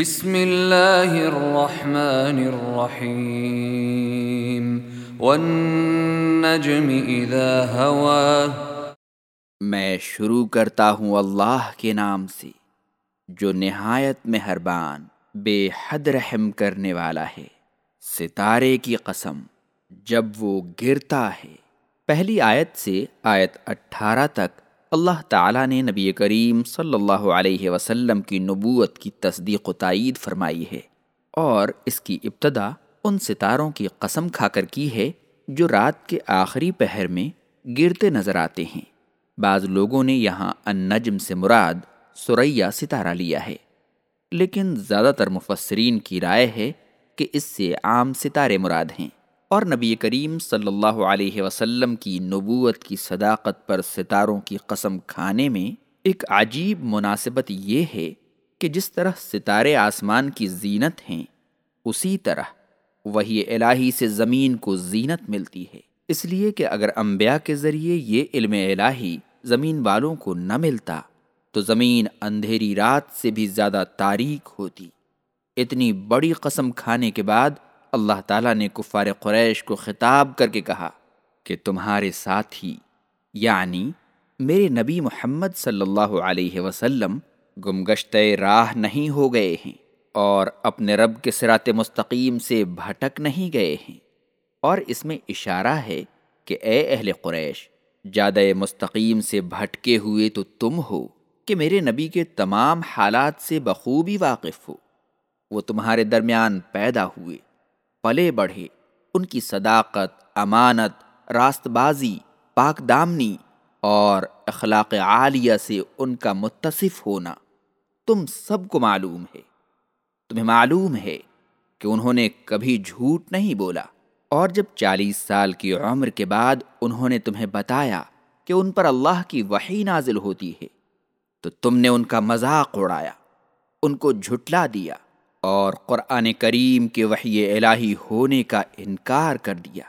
بسم اللہ الرحمن الرحیم والنجم اذا ہوا میں شروع کرتا ہوں اللہ کے نام سے، جو نہایت مہربان، بے حد رحم کرنے والا ہے۔ ستارے کی قسم، جب وہ گرتا ہے۔ پہلی آیت سے آیت اٹھارہ تک اللہ تعالیٰ نے نبی کریم صلی اللہ علیہ وسلم کی نبوت کی تصدیق و تائید فرمائی ہے اور اس کی ابتدا ان ستاروں کی قسم کھا کر کی ہے جو رات کے آخری پہر میں گرتے نظر آتے ہیں۔ بعض لوگوں نے یہاں النجم سے مراد سریا ستارہ لیا ہے۔ لیکن زیادہ تر مفسرین کی رائے ہے کہ اس سے عام ستارے مراد ہیں۔ اور نبی کریم صلی اللہ علیہ وسلم کی نبوت کی صداقت پر ستاروں کی قسم کھانے میں ایک عجیب مناسبت یہ ہے کہ جس طرح ستارے آسمان کی زینت ہیں، اسی طرح وہی الہی سے زمین کو زینت ملتی ہے۔ اس لیے کہ اگر انبیاء کے ذریعے یہ علم الہی زمین والوں کو نہ ملتا، تو زمین اندھیری رات سے بھی زیادہ تاریخ ہوتی۔ اتنی بڑی قسم کھانے کے بعد اللہ تعالیٰ نے کفار قریش کو خطاب کر کے کہا کہ تمہارے ساتھی یعنی میرے نبی محمد صلی اللہ علیہ وسلم گمگشت راہ نہیں ہو گئے ہیں اور اپنے رب کے سرات مستقیم سے بھٹک نہیں گئے ہیں۔ اور اس میں اشارہ ہے کہ اے اہل قریش، جادہ مستقیم سے بھٹکے ہوئے تو تم ہو کہ میرے نبی کے تمام حالات سے بخوبی واقف ہو۔ وہ تمہارے درمیان پیدا ہوئے۔ پلے بڑھے۔ ان کی صداقت، امانت راست بازی پاک دامنی اور اخلاق عالیہ سے ان کا متصف ہونا تم سب کو معلوم ہے۔ تمہیں معلوم ہے کہ انہوں نے کبھی جھوٹ نہیں بولا۔ اور جب چالیس سال کی عمر کے بعد انہوں نے تمہیں بتایا کہ ان پر اللہ کی وحی نازل ہوتی ہے، تو تم نے ان کا مذاق اڑایا، ان کو جھٹلا دیا۔ اور قرآن کریم کے وحی الہی ہونے کا انکار کر دیا۔